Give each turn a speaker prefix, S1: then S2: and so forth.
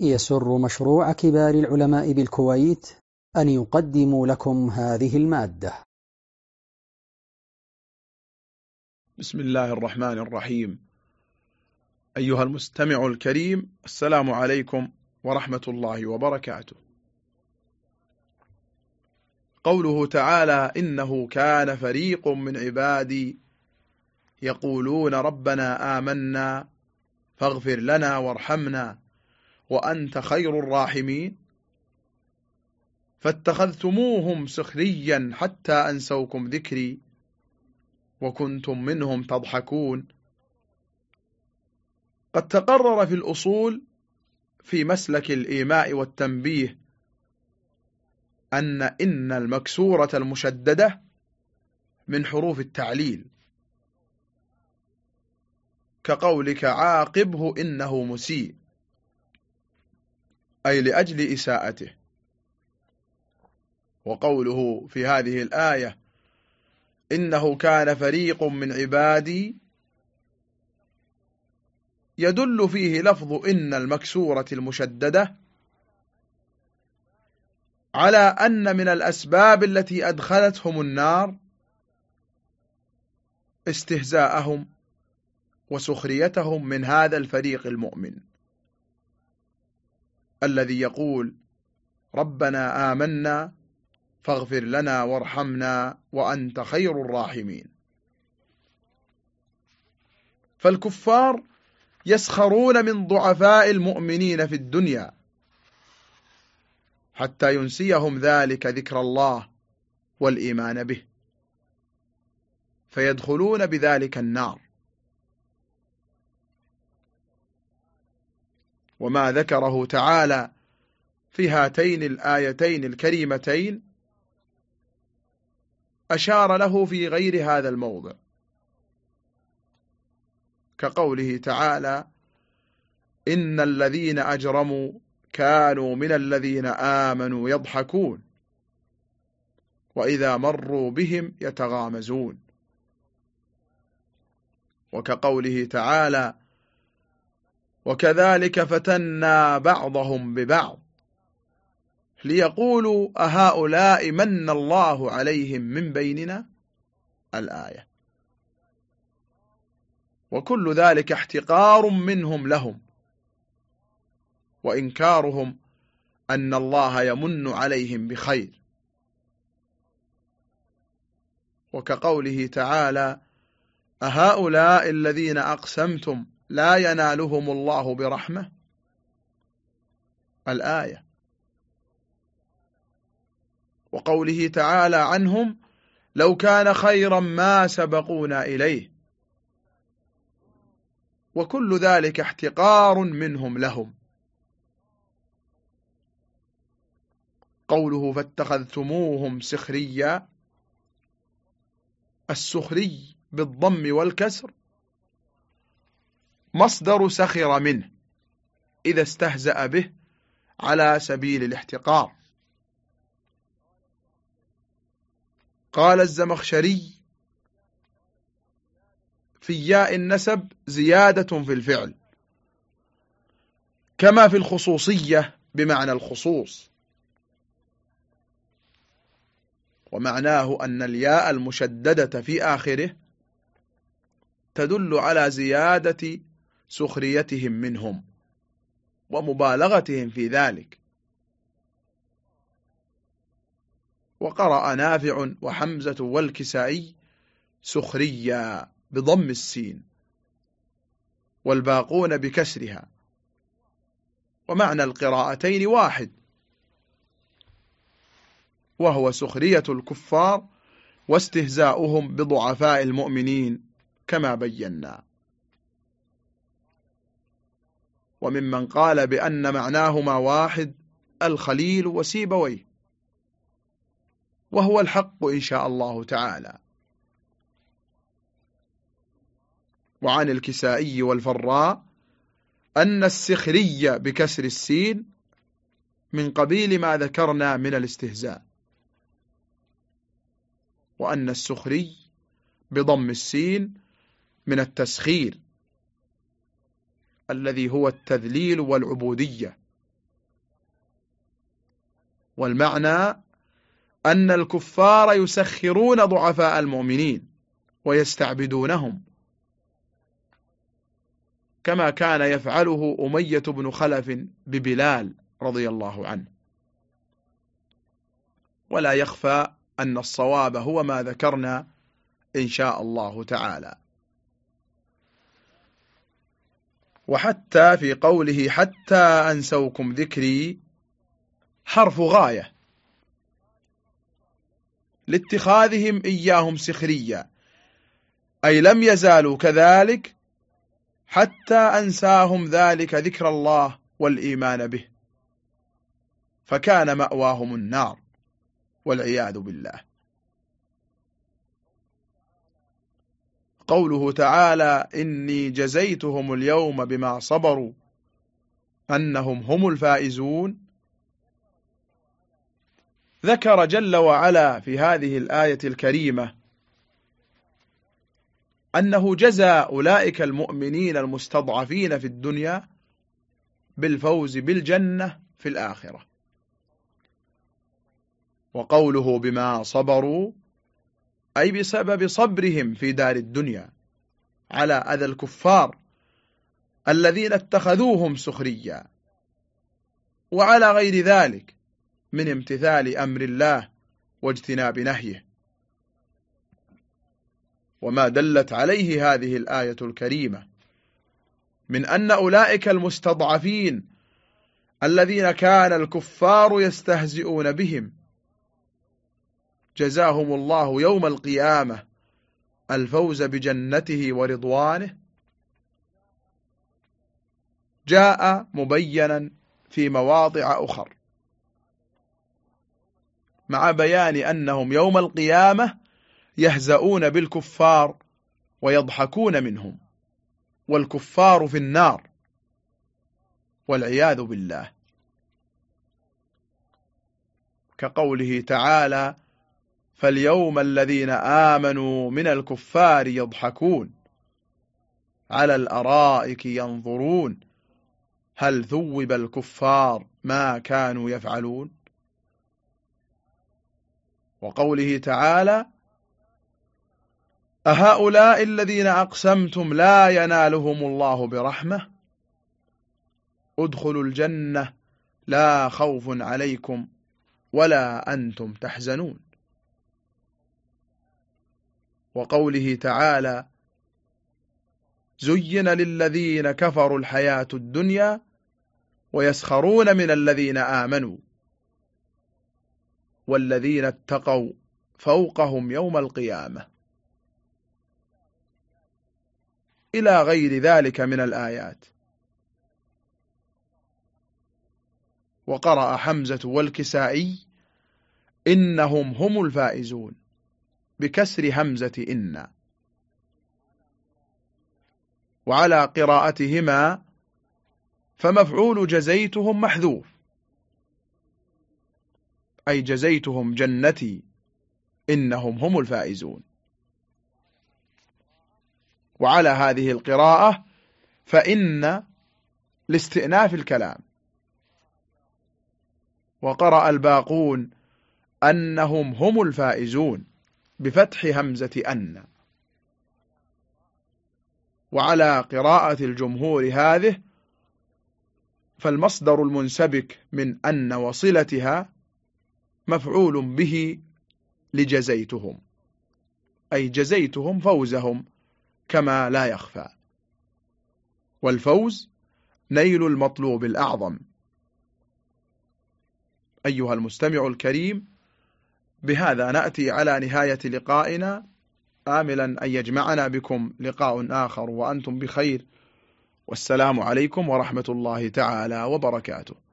S1: يسر مشروع كبار العلماء بالكويت أن يقدم لكم هذه المادة.
S2: بسم الله الرحمن الرحيم. أيها المستمع الكريم السلام عليكم ورحمة الله وبركاته. قوله تعالى إنه كان فريق من عبادي يقولون ربنا آمنا فاغفر لنا وارحمنا. وأنت خير الراحمين. فاتخذتموهم سخريا حتى أنسوكم ذكري وكنتم منهم تضحكون. قد تقرر في الأصول في مسلك الإيماء والتنبيه أن إن المكسورة المشددة من حروف التعليل. كقولك عاقبه إنه مسيء. أي لأجل إساءته. وقوله في هذه الآية إنه كان فريق من عبادي يدل فيه لفظ إن المكسورة المشددة على أن من الأسباب التي أدخلتهم النار استهزاءهم وسخريتهم من هذا الفريق المؤمن. الذي يقول ربنا آمنا فاغفر لنا وارحمنا وأنت خير الراحمين. فالكفار يسخرون من ضعفاء المؤمنين في الدنيا حتى ينسيهم ذلك ذكر الله والإيمان به فيدخلون بذلك النار. وما ذكره تعالى في هاتين الآيتين الكريمتين أشار له في غير هذا الموضع. كقوله تعالى إن الذين أجرموا كانوا من الذين آمنوا يضحكون وإذا مروا بهم يتغامزون. وكقوله تعالى وكذلك فتنا بعضهم ببعض ليقولوا أهؤلاء من الله عليهم من بيننا الآية. وكل ذلك احتقار منهم لهم وإنكارهم أن الله يمن عليهم بخير. وكقوله تعالى أهؤلاء الذين أقسمتم لا ينالهم الله برحمة. الآية. وقوله تعالى عنهم لو كان خيرا ما سبقونا إليه. وكل ذلك احتقار منهم لهم. قوله فاتخذتموهم سخريا. السخري بالضم والكسر. مصدر سخر منه إذا استهزأ به على سبيل الاحتقار. قال الزمخشري في ياء النسب زيادة في الفعل كما في الخصوصية بمعنى الخصوص. ومعناه أن الياء المشددة في آخره تدل على زيادة سخريتهم منهم ومبالغتهم في ذلك. وقرأ نافع وحمزة والكسائي سخريا بضم السين والباقون بكسرها. ومعنى القراءتين واحد وهو سخرية الكفار واستهزاؤهم بضعفاء المؤمنين كما بينا. وممن قال بأن معناهما واحد الخليل وسيبويه. وهو الحق إن شاء الله تعالى. وعن الكسائي والفراء أن السخري بكسر السين من قبيل ما ذكرنا من الاستهزاء. وأن السخري بضم السين من التسخير. الذي هو التذليل والعبودية. والمعنى أن الكفار يسخرون ضعفاء المؤمنين ويستعبدونهم. كما كان يفعله أمية بن خلف ببلال رضي الله عنه. ولا يخفى أن الصواب هو ما ذكرنا إن شاء الله تعالى. وحتى في قوله حتى أنسوكم ذكري حرف غاية. لاتخاذهم إياهم سخريا أي لم يزالوا كذلك حتى أنساهم ذلك ذكر الله والإيمان به. فكان مأواهم النار والعياذ بالله. قوله تعالى إني جزيتهم اليوم بما صبروا أنهم هم الفائزون. ذكر جل وعلا في هذه الآية الكريمة أنه جزى أولئك المؤمنين المستضعفين في الدنيا بالفوز بالجنة في الآخرة. وقوله بما صبروا أي بسبب صبرهم في دار الدنيا على أذى الكفار الذين اتخذوهم سخريا. وعلى غير ذلك من امتثال أمر الله واجتناب نهيه. وما دلت عليه هذه الآية الكريمة من أن أولئك المستضعفين الذين كان الكفار يستهزئون بهم جزاهم الله يوم القيامة الفوز بجنته ورضوانه. جاء مبينا في مواضع أخر مع بيان أنهم يوم القيامة يهزؤون بالكفار ويضحكون منهم والكفار في النار والعياذ بالله. كقوله تعالى فاليوم الذين آمنوا من الكفار يضحكون. على الأرائك ينظرون. هل ثوب الكفار ما كانوا يفعلون؟ وقوله تعالى أهؤلاء الذين أقسمتم لا ينالهم الله برحمة. ادخلوا الجنة لا خوف عليكم ولا أنتم تحزنون. وقوله تعالى زين للذين كفروا الحياة الدنيا ويسخرون من الذين آمنوا والذين اتقوا فوقهم يوم القيامة إلى غير ذلك من الآيات. وقرأ حمزة والكسائي إنهم هم الفائزون بكسر همزة إن. وعلى قراءتهما فمفعول جزيتهم محذوف. أي جزيتهم جنتي إنهم هم الفائزون. وعلى هذه القراءة فإن لاستئناف الكلام. وقرأ الباقون أنهم هم الفائزون. بفتح همزة أن. وعلى قراءة الجمهور هذه فالمصدر المنسبك من أن وصلتها مفعول به لجزيتهم. أي جزيتهم فوزهم كما لا يخفى. والفوز نيل المطلوب الأعظم. أيها المستمع الكريم بهذا نأتي على نهاية لقائنا. آملا أن يجمعنا بكم لقاء آخر وأنتم بخير. والسلام عليكم ورحمة الله تعالى وبركاته.